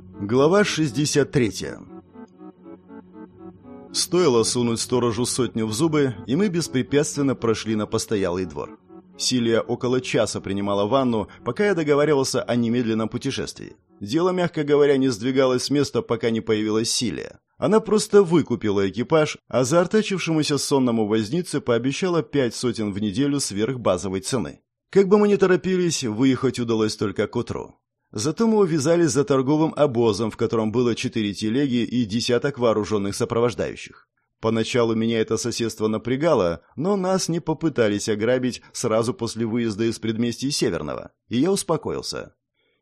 Глава 63 Стоило сунуть сторожу сотню в зубы, и мы беспрепятственно прошли на постоялый двор. Силия около часа принимала ванну, пока я договаривался о немедленном путешествии. Дело, мягко говоря, не сдвигалось с места, пока не появилась Силия. Она просто выкупила экипаж, а заортачившемуся сонному вознице пообещала пять сотен в неделю сверх базовой цены. Как бы мы ни торопились, выехать удалось только к утру. Зато мы увязались за торговым обозом, в котором было четыре телеги и десяток вооруженных сопровождающих. Поначалу меня это соседство напрягало, но нас не попытались ограбить сразу после выезда из предместья Северного, и я успокоился.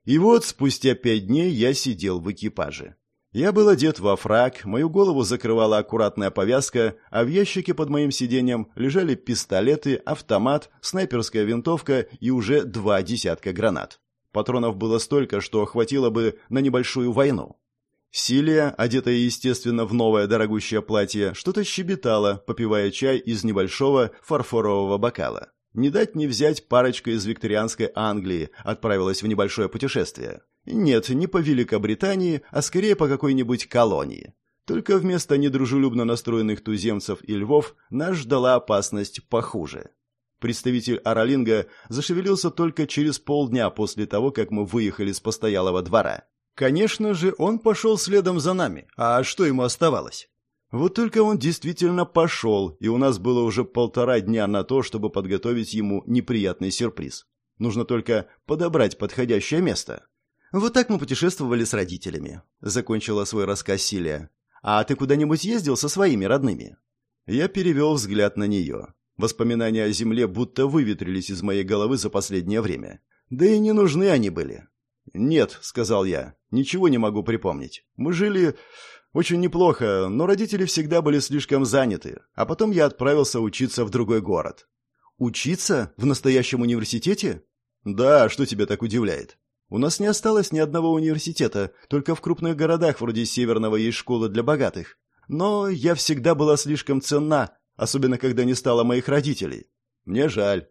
И вот спустя пять дней я сидел в экипаже. Я был одет во фраг, мою голову закрывала аккуратная повязка, а в ящике под моим сиденьем лежали пистолеты, автомат, снайперская винтовка и уже два десятка гранат. Патронов было столько, что хватило бы на небольшую войну. Силия, одетая, естественно, в новое дорогущее платье, что-то щебетала, попивая чай из небольшого фарфорового бокала. Не дать не взять парочка из викторианской Англии отправилась в небольшое путешествие. Нет, не по Великобритании, а скорее по какой-нибудь колонии. Только вместо недружелюбно настроенных туземцев и львов нас ждала опасность похуже. Представитель Аралинга зашевелился только через полдня после того, как мы выехали с постоялого двора. Конечно же, он пошел следом за нами. А что ему оставалось? Вот только он действительно пошел, и у нас было уже полтора дня на то, чтобы подготовить ему неприятный сюрприз. Нужно только подобрать подходящее место. Вот так мы путешествовали с родителями, закончила свой рассказ Силия. А ты куда-нибудь ездил со своими родными? Я перевел взгляд на нее. Воспоминания о земле будто выветрились из моей головы за последнее время. Да и не нужны они были. «Нет», — сказал я, — «ничего не могу припомнить. Мы жили очень неплохо, но родители всегда были слишком заняты, а потом я отправился учиться в другой город». «Учиться? В настоящем университете?» «Да, что тебя так удивляет?» «У нас не осталось ни одного университета, только в крупных городах вроде Северного есть школа для богатых. Но я всегда была слишком ценна, особенно когда не стало моих родителей. Мне жаль.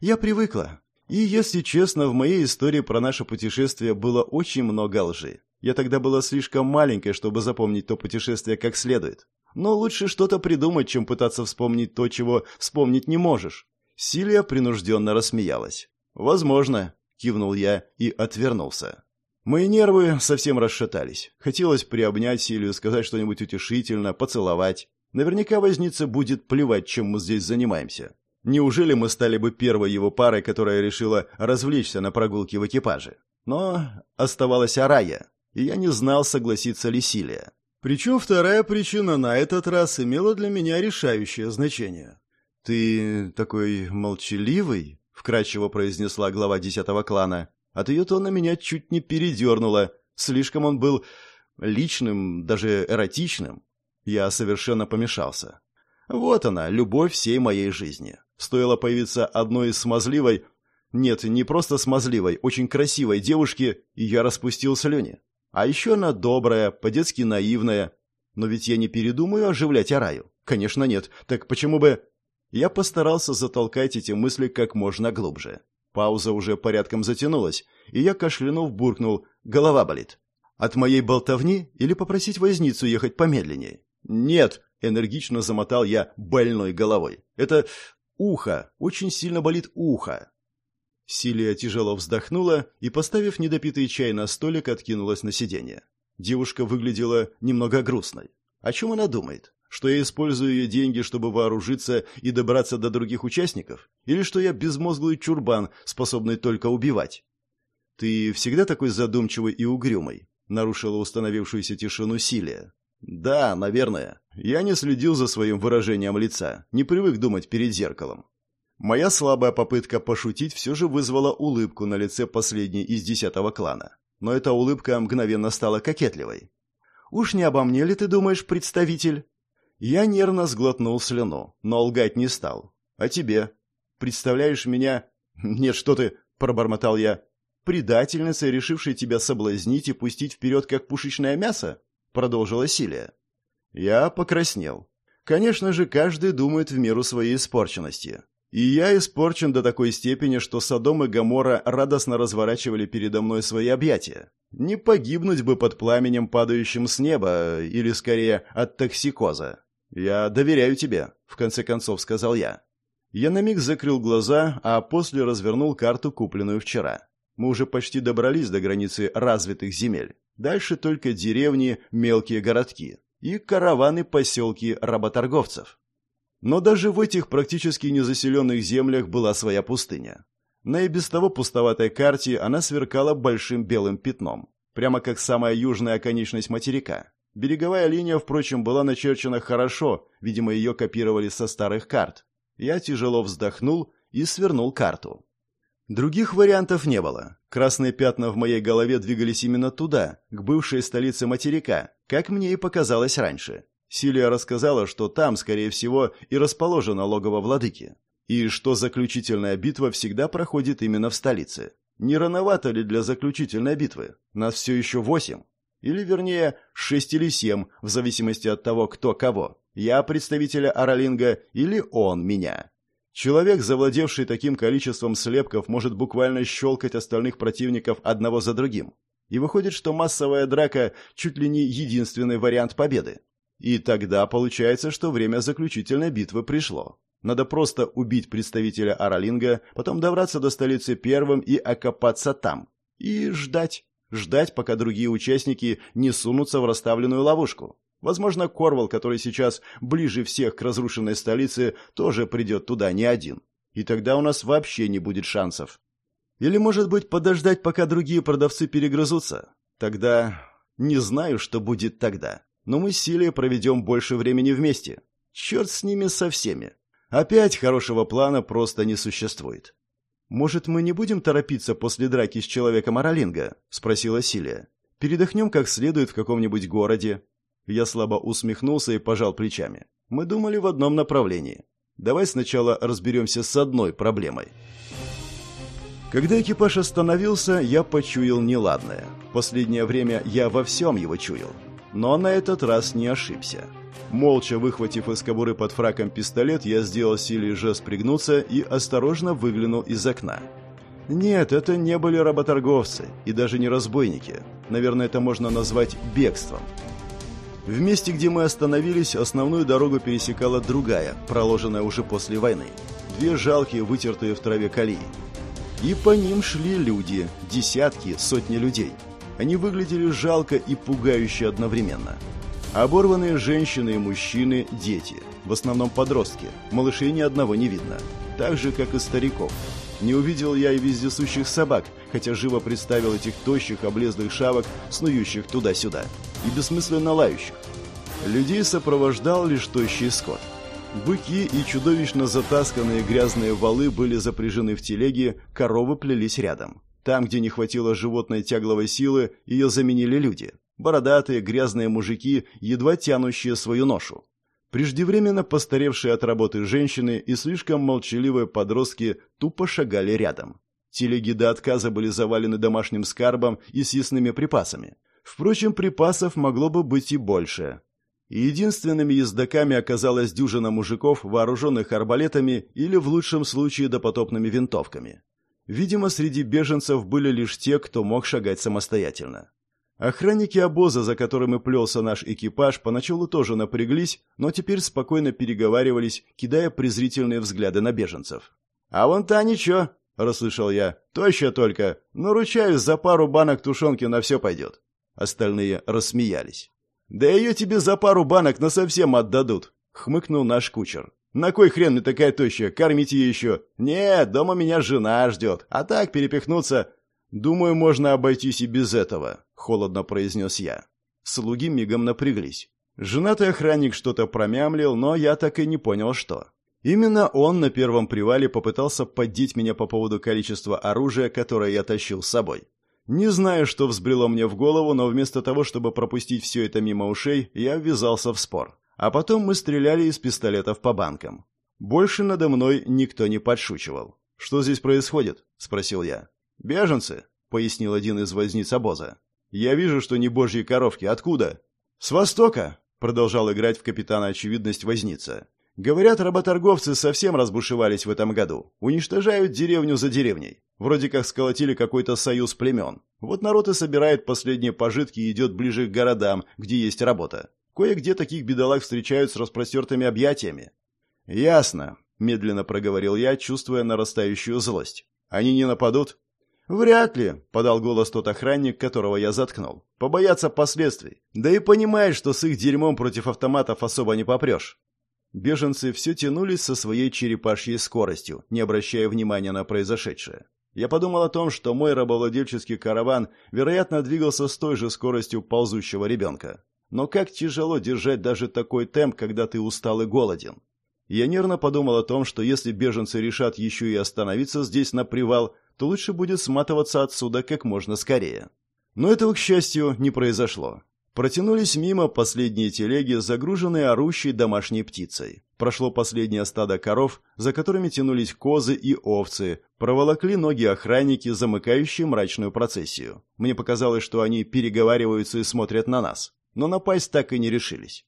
Я привыкла. И, если честно, в моей истории про наше путешествие было очень много лжи. Я тогда была слишком маленькой, чтобы запомнить то путешествие как следует. Но лучше что-то придумать, чем пытаться вспомнить то, чего вспомнить не можешь. Силия принужденно рассмеялась. «Возможно», — кивнул я и отвернулся. Мои нервы совсем расшатались. Хотелось приобнять Силию, сказать что-нибудь утешительно, поцеловать. Наверняка возница будет плевать, чем мы здесь занимаемся. Неужели мы стали бы первой его парой, которая решила развлечься на прогулке в экипаже? Но оставалась Арая, и я не знал, согласится ли Силия. Причем вторая причина на этот раз имела для меня решающее значение. «Ты такой молчаливый?» — вкрадчиво произнесла глава десятого клана. От ее тона меня чуть не передернуло. Слишком он был личным, даже эротичным. Я совершенно помешался. Вот она, любовь всей моей жизни. Стоило появиться одной из смазливой... Нет, не просто смазливой, очень красивой девушки, и я распустил слюни. А еще она добрая, по-детски наивная. Но ведь я не передумаю оживлять Араю. Конечно, нет. Так почему бы... Я постарался затолкать эти мысли как можно глубже. Пауза уже порядком затянулась, и я, кашлянув, буркнул «Голова болит». От моей болтовни или попросить возницу ехать помедленнее? «Нет», — энергично замотал я больной головой. «Это ухо, очень сильно болит ухо». Силия тяжело вздохнула и, поставив недопитый чай на столик, откинулась на сиденье. Девушка выглядела немного грустной. О чем она думает? Что я использую ее деньги, чтобы вооружиться и добраться до других участников? Или что я безмозглый чурбан, способный только убивать? «Ты всегда такой задумчивый и угрюмый?» — нарушила установившуюся тишину Силия. Да, наверное. Я не следил за своим выражением лица, не привык думать перед зеркалом. Моя слабая попытка пошутить все же вызвала улыбку на лице последней из десятого клана. Но эта улыбка мгновенно стала кокетливой. «Уж не обо мне ли ты думаешь, представитель?» Я нервно сглотнул слюну, но лгать не стал. «А тебе? Представляешь меня...» «Нет, что ты...» — пробормотал я. «Предательница, решившей тебя соблазнить и пустить вперед, как пушечное мясо?» Продолжила Силия. Я покраснел. Конечно же, каждый думает в меру своей испорченности. И я испорчен до такой степени, что Содом и Гоморра радостно разворачивали передо мной свои объятия. Не погибнуть бы под пламенем, падающим с неба, или, скорее, от токсикоза. «Я доверяю тебе», — в конце концов сказал я. Я на миг закрыл глаза, а после развернул карту, купленную вчера. Мы уже почти добрались до границы развитых земель. Дальше только деревни, мелкие городки и караваны-поселки работорговцев. Но даже в этих практически незаселенных землях была своя пустыня. На и без того пустоватой карте она сверкала большим белым пятном, прямо как самая южная оконечность материка. Береговая линия, впрочем, была начерчена хорошо, видимо, ее копировали со старых карт. Я тяжело вздохнул и свернул карту. Других вариантов не было. Красные пятна в моей голове двигались именно туда, к бывшей столице материка, как мне и показалось раньше. Силия рассказала, что там, скорее всего, и расположено логово владыки, и что заключительная битва всегда проходит именно в столице. Не рановато ли для заключительной битвы? Нас все еще восемь. Или, вернее, шесть или семь, в зависимости от того, кто кого. Я представителя Аралинга или он меня. Человек, завладевший таким количеством слепков, может буквально щелкать остальных противников одного за другим. И выходит, что массовая драка чуть ли не единственный вариант победы. И тогда получается, что время заключительной битвы пришло. Надо просто убить представителя Аралинга, потом добраться до столицы первым и окопаться там. И ждать. Ждать, пока другие участники не сунутся в расставленную ловушку. Возможно, Корвал, который сейчас ближе всех к разрушенной столице, тоже придет туда не один. И тогда у нас вообще не будет шансов. Или, может быть, подождать, пока другие продавцы перегрызутся? Тогда... Не знаю, что будет тогда. Но мы с Силией проведем больше времени вместе. Черт с ними со всеми. Опять хорошего плана просто не существует. «Может, мы не будем торопиться после драки с человеком Аралинга?» — спросила Силия. «Передохнем как следует в каком-нибудь городе. Я слабо усмехнулся и пожал плечами. Мы думали в одном направлении. Давай сначала разберемся с одной проблемой. Когда экипаж остановился, я почуял неладное. Последнее время я во всем его чуял. Но на этот раз не ошибся. Молча выхватив из кобуры под фраком пистолет, я сделал силе жест пригнуться и осторожно выглянул из окна. Нет, это не были работорговцы и даже не разбойники. Наверное, это можно назвать бегством. В месте, где мы остановились, основную дорогу пересекала другая, проложенная уже после войны. Две жалкие, вытертые в траве колеи. И по ним шли люди, десятки, сотни людей. Они выглядели жалко и пугающе одновременно. Оборванные женщины и мужчины, дети. В основном подростки. Малышей ни одного не видно. Так же, как и стариков. Не увидел я и вездесущих собак, хотя живо представил этих тощих, облезлых шавок, снующих туда-сюда, и бессмысленно лающих. Людей сопровождал лишь тощий скот. Быки и чудовищно затасканные грязные валы были запряжены в телеги, коровы плелись рядом. Там, где не хватило животной тягловой силы, ее заменили люди. Бородатые, грязные мужики, едва тянущие свою ношу. Преждевременно постаревшие от работы женщины и слишком молчаливые подростки тупо шагали рядом. Телеги до отказа были завалены домашним скарбом и съестными припасами. Впрочем, припасов могло бы быть и больше. единственными ездаками оказалась дюжина мужиков, вооруженных арбалетами или, в лучшем случае, допотопными винтовками. Видимо, среди беженцев были лишь те, кто мог шагать самостоятельно. Охранники обоза, за которым и плелся наш экипаж, поначалу тоже напряглись, но теперь спокойно переговаривались, кидая презрительные взгляды на беженцев. «А вон та ничего», — расслышал я. «Тоща только, но ручаюсь, за пару банок тушенки на все пойдет». Остальные рассмеялись. «Да ее тебе за пару банок насовсем отдадут», — хмыкнул наш кучер. «На кой хрен мне такая тощая? Кормите ее еще?» «Нет, дома меня жена ждет, а так перепихнуться «Думаю, можно обойтись и без этого», — холодно произнес я. Слуги мигом напряглись. Женатый охранник что-то промямлил, но я так и не понял, что. Именно он на первом привале попытался поддеть меня по поводу количества оружия, которое я тащил с собой. Не знаю, что взбрело мне в голову, но вместо того, чтобы пропустить все это мимо ушей, я ввязался в спор. А потом мы стреляли из пистолетов по банкам. Больше надо мной никто не подшучивал. «Что здесь происходит?» – спросил я. «Беженцы», — пояснил один из возниц обоза. «Я вижу, что не божьи коровки. Откуда?» «С востока», — продолжал играть в капитана очевидность возница. Говорят, работорговцы совсем разбушевались в этом году. Уничтожают деревню за деревней. Вроде как сколотили какой-то союз племен. Вот народ и собирает последние пожитки и идет ближе к городам, где есть работа. Кое-где таких бедолаг встречают с распростертыми объятиями. «Ясно», — медленно проговорил я, чувствуя нарастающую злость. «Они не нападут?» «Вряд ли», — подал голос тот охранник, которого я заткнул. «Побоятся последствий. Да и понимаешь, что с их дерьмом против автоматов особо не попрешь». Беженцы все тянулись со своей черепашьей скоростью, не обращая внимания на произошедшее. Я подумал о том, что мой рабовладельческий караван, вероятно, двигался с той же скоростью ползущего ребенка. Но как тяжело держать даже такой темп, когда ты устал и голоден. Я нервно подумал о том, что если беженцы решат еще и остановиться здесь на привал, то лучше будет сматываться отсюда как можно скорее. Но этого, к счастью, не произошло. Протянулись мимо последние телеги, загруженные орущей домашней птицей. Прошло последнее стадо коров, за которыми тянулись козы и овцы, проволокли ноги охранники, замыкающие мрачную процессию. Мне показалось, что они переговариваются и смотрят на нас. Но напасть так и не решились.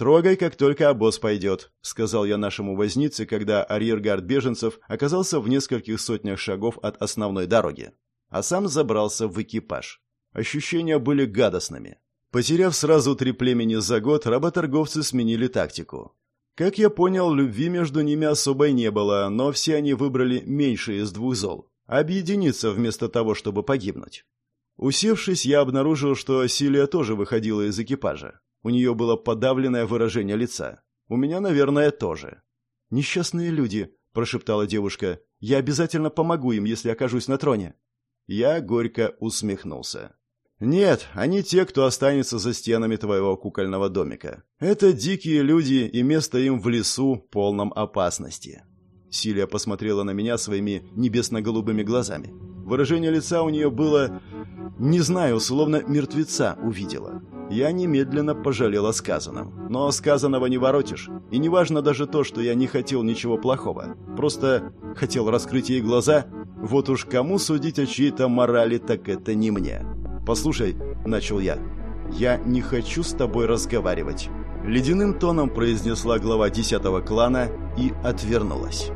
«Трогай, как только обоз пойдет», — сказал я нашему вознице, когда арьергард беженцев оказался в нескольких сотнях шагов от основной дороги. А сам забрался в экипаж. Ощущения были гадостными. Потеряв сразу три племени за год, работорговцы сменили тактику. Как я понял, любви между ними особой не было, но все они выбрали меньшее из двух зол – объединиться вместо того, чтобы погибнуть. Усевшись, я обнаружил, что Силия тоже выходила из экипажа. У нее было подавленное выражение лица. У меня, наверное, тоже. «Несчастные люди», – прошептала девушка. «Я обязательно помогу им, если окажусь на троне». Я горько усмехнулся. Нет, они те, кто останется за стенами твоего кукольного домика. Это дикие люди, и место им в лесу, полном опасности. Силия посмотрела на меня своими небесно-голубыми глазами. Выражение лица у нее было, не знаю, словно мертвеца увидела. Я немедленно пожалел о сказанном. Но сказанного не воротишь. И не важно даже то, что я не хотел ничего плохого. Просто хотел раскрыть ей глаза. Вот уж кому судить о чьей-то морали, так это не мне. «Послушай», — начал я, — «я не хочу с тобой разговаривать». Ледяным тоном произнесла глава десятого клана и отвернулась.